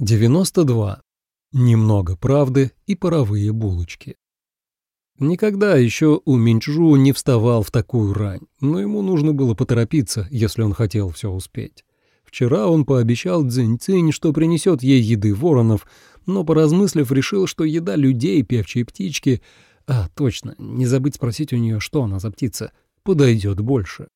92. Немного правды и паровые булочки. Никогда еще у Минчжу не вставал в такую рань, но ему нужно было поторопиться, если он хотел все успеть. Вчера он пообещал Цзинь-Цинь, что принесет ей еды воронов, но, поразмыслив, решил, что еда людей, певчей птички, а, точно, не забыть спросить у нее, что она за птица, подойдет больше.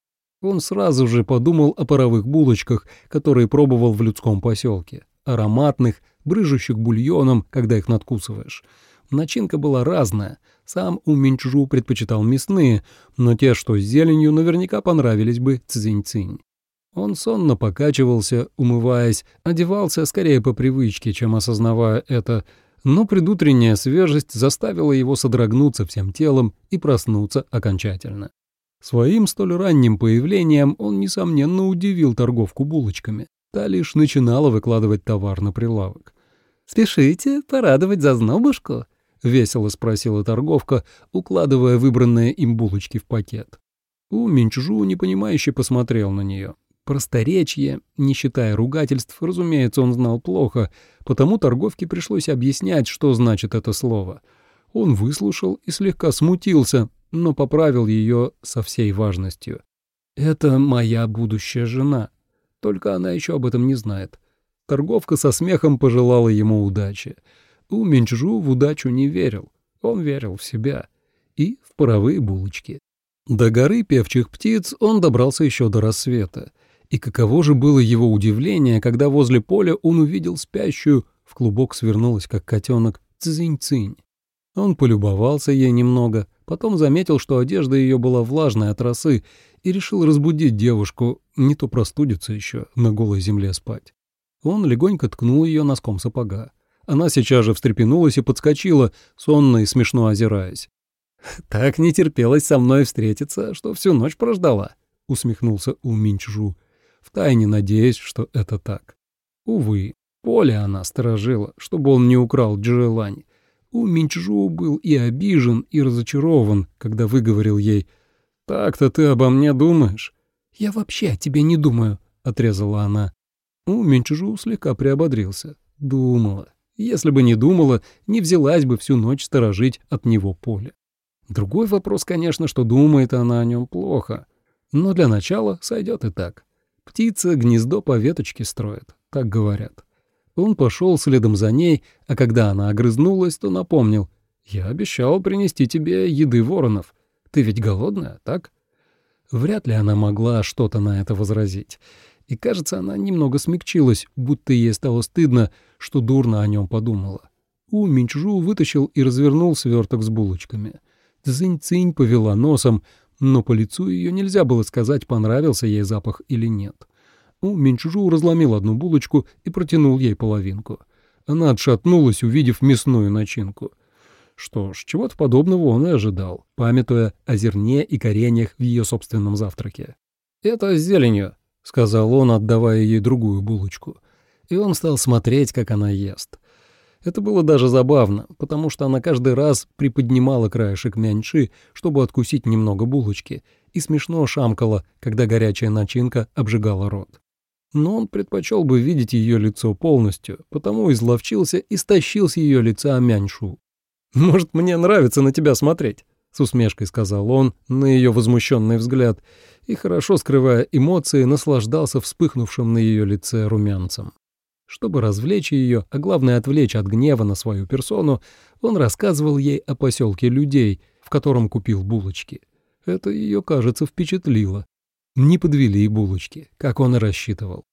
Он сразу же подумал о паровых булочках, которые пробовал в людском поселке ароматных, брыжущих бульоном, когда их надкусываешь. Начинка была разная. Сам у Минчжу предпочитал мясные, но те, что с зеленью, наверняка понравились бы цзинь-цинь. Он сонно покачивался, умываясь, одевался скорее по привычке, чем осознавая это, но предутренняя свежесть заставила его содрогнуться всем телом и проснуться окончательно. Своим столь ранним появлением он, несомненно, удивил торговку булочками. Та лишь начинала выкладывать товар на прилавок. «Спешите порадовать зазнобушку?» — весело спросила торговка, укладывая выбранные им булочки в пакет. У Минчжу непонимающе посмотрел на нее. Просторечье, не считая ругательств, разумеется, он знал плохо, потому торговке пришлось объяснять, что значит это слово. Он выслушал и слегка смутился, но поправил ее со всей важностью. «Это моя будущая жена», только она еще об этом не знает. Торговка со смехом пожелала ему удачи. У Минчжу в удачу не верил. Он верил в себя и в паровые булочки. До горы певчих птиц он добрался еще до рассвета. И каково же было его удивление, когда возле поля он увидел спящую, в клубок свернулась, как котенок, цзинь-цинь. Он полюбовался ей немного, потом заметил, что одежда ее была влажной от росы, и решил разбудить девушку, не то простудится еще, на голой земле спать. Он легонько ткнул ее носком сапога. Она сейчас же встрепенулась и подскочила, сонно и смешно озираясь. «Так не терпелось со мной встретиться, что всю ночь прождала», — усмехнулся У Минчжу, втайне надеясь, что это так. Увы, поле она сторожила, чтобы он не украл Джелань. У Минчжу был и обижен, и разочарован, когда выговорил ей «Так-то ты обо мне думаешь?» «Я вообще о тебе не думаю», — отрезала она. У Минчжу слегка приободрился. Думала. Если бы не думала, не взялась бы всю ночь сторожить от него поле. Другой вопрос, конечно, что думает она о нем плохо. Но для начала сойдет и так. Птица гнездо по веточке строит, так говорят. Он пошел следом за ней, а когда она огрызнулась, то напомнил. «Я обещал принести тебе еды воронов. Ты ведь голодная, так?» Вряд ли она могла что-то на это возразить. И, кажется, она немного смягчилась, будто ей стало стыдно, что дурно о нем подумала. У Минчжу вытащил и развернул сверток с булочками. Цзинь-цинь повела носом, но по лицу ее нельзя было сказать, понравился ей запах или нет. У Минчжу разломил одну булочку и протянул ей половинку. Она отшатнулась, увидев мясную начинку. Что ж, чего-то подобного он и ожидал, памятуя о зерне и кореньях в ее собственном завтраке. «Это с зеленью», — сказал он, отдавая ей другую булочку. И он стал смотреть, как она ест. Это было даже забавно, потому что она каждый раз приподнимала краешек мяньши, чтобы откусить немного булочки, и смешно шамкала, когда горячая начинка обжигала рот. Но он предпочел бы видеть ее лицо полностью, потому изловчился и стащил с ее лица мяньшу. «Может, мне нравится на тебя смотреть», — с усмешкой сказал он на ее возмущенный взгляд и, хорошо скрывая эмоции, наслаждался вспыхнувшим на ее лице румянцем. Чтобы развлечь ее, а главное отвлечь от гнева на свою персону, он рассказывал ей о поселке людей, в котором купил булочки. Это ее, кажется, впечатлило. Не подвели булочки, как он и рассчитывал.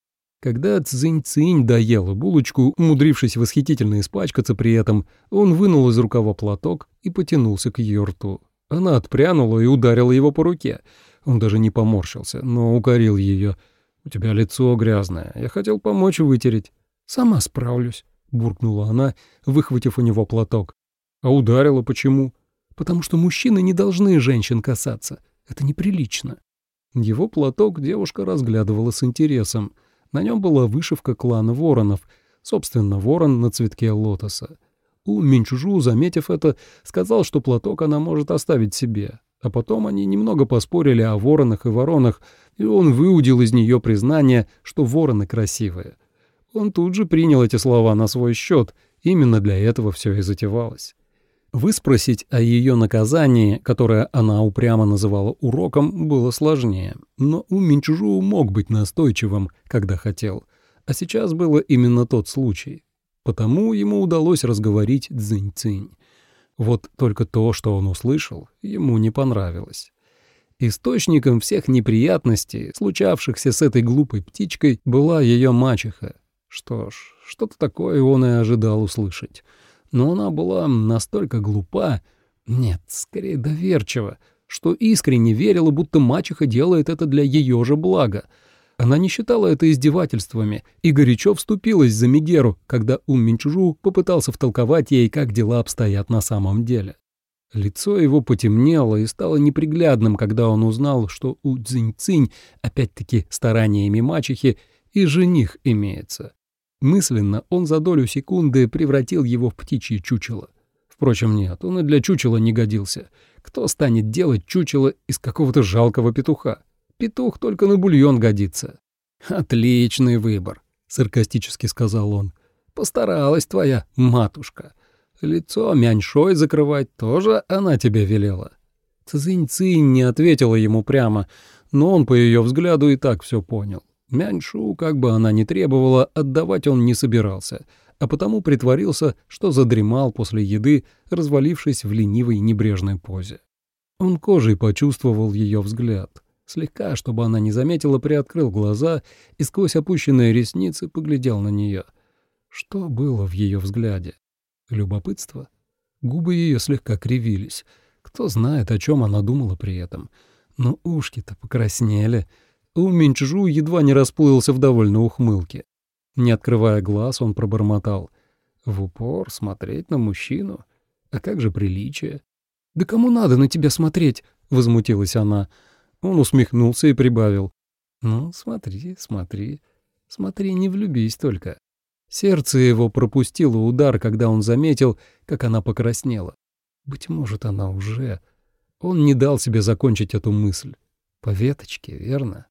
Когда Цзинь-Цинь доела булочку, умудрившись восхитительно испачкаться при этом, он вынул из рукава платок и потянулся к ее рту. Она отпрянула и ударила его по руке. Он даже не поморщился, но укорил ее. «У тебя лицо грязное. Я хотел помочь вытереть». «Сама справлюсь», — буркнула она, выхватив у него платок. «А ударила почему?» «Потому что мужчины не должны женщин касаться. Это неприлично». Его платок девушка разглядывала с интересом — на нем была вышивка клана воронов, собственно, ворон на цветке лотоса. У Минчужу, заметив это, сказал, что платок она может оставить себе. А потом они немного поспорили о воронах и воронах, и он выудил из нее признание, что вороны красивые. Он тут же принял эти слова на свой счет. Именно для этого все и затевалось. Выспросить о ее наказании, которое она упрямо называла уроком, было сложнее. Но у Минчжу мог быть настойчивым, когда хотел. А сейчас было именно тот случай. Потому ему удалось разговорить Цзинь-Цинь. Вот только то, что он услышал, ему не понравилось. Источником всех неприятностей, случавшихся с этой глупой птичкой, была ее мачеха. Что ж, что-то такое он и ожидал услышать. Но она была настолько глупа, нет, скорее доверчива, что искренне верила, будто мачеха делает это для ее же блага. Она не считала это издевательствами и горячо вступилась за Мегеру, когда Ум Минчжу попытался втолковать ей, как дела обстоят на самом деле. Лицо его потемнело и стало неприглядным, когда он узнал, что у Цзинь-Цинь, опять-таки стараниями мачехи, и жених имеется. Мысленно он за долю секунды превратил его в птичье чучело. Впрочем, нет, он и для чучела не годился. Кто станет делать чучело из какого-то жалкого петуха? Петух только на бульон годится. «Отличный выбор», — саркастически сказал он. «Постаралась твоя матушка». Лицо мяньшой закрывать тоже она тебе велела. Цзинь-Цинь не ответила ему прямо, но он по ее взгляду и так все понял. Мяньшу, как бы она ни требовала, отдавать он не собирался, а потому притворился, что задремал после еды, развалившись в ленивой небрежной позе. Он кожей почувствовал ее взгляд. Слегка, чтобы она не заметила, приоткрыл глаза и сквозь опущенные ресницы поглядел на нее. Что было в ее взгляде? Любопытство? Губы ее слегка кривились. Кто знает, о чем она думала при этом. Но ушки-то покраснели. У Минчжу едва не расплылся в довольно ухмылке. Не открывая глаз, он пробормотал. В упор смотреть на мужчину? А как же приличие? «Да кому надо на тебя смотреть?» — возмутилась она. Он усмехнулся и прибавил. «Ну, смотри, смотри, смотри, не влюбись только». Сердце его пропустило удар, когда он заметил, как она покраснела. Быть может, она уже... Он не дал себе закончить эту мысль. По веточке, верно?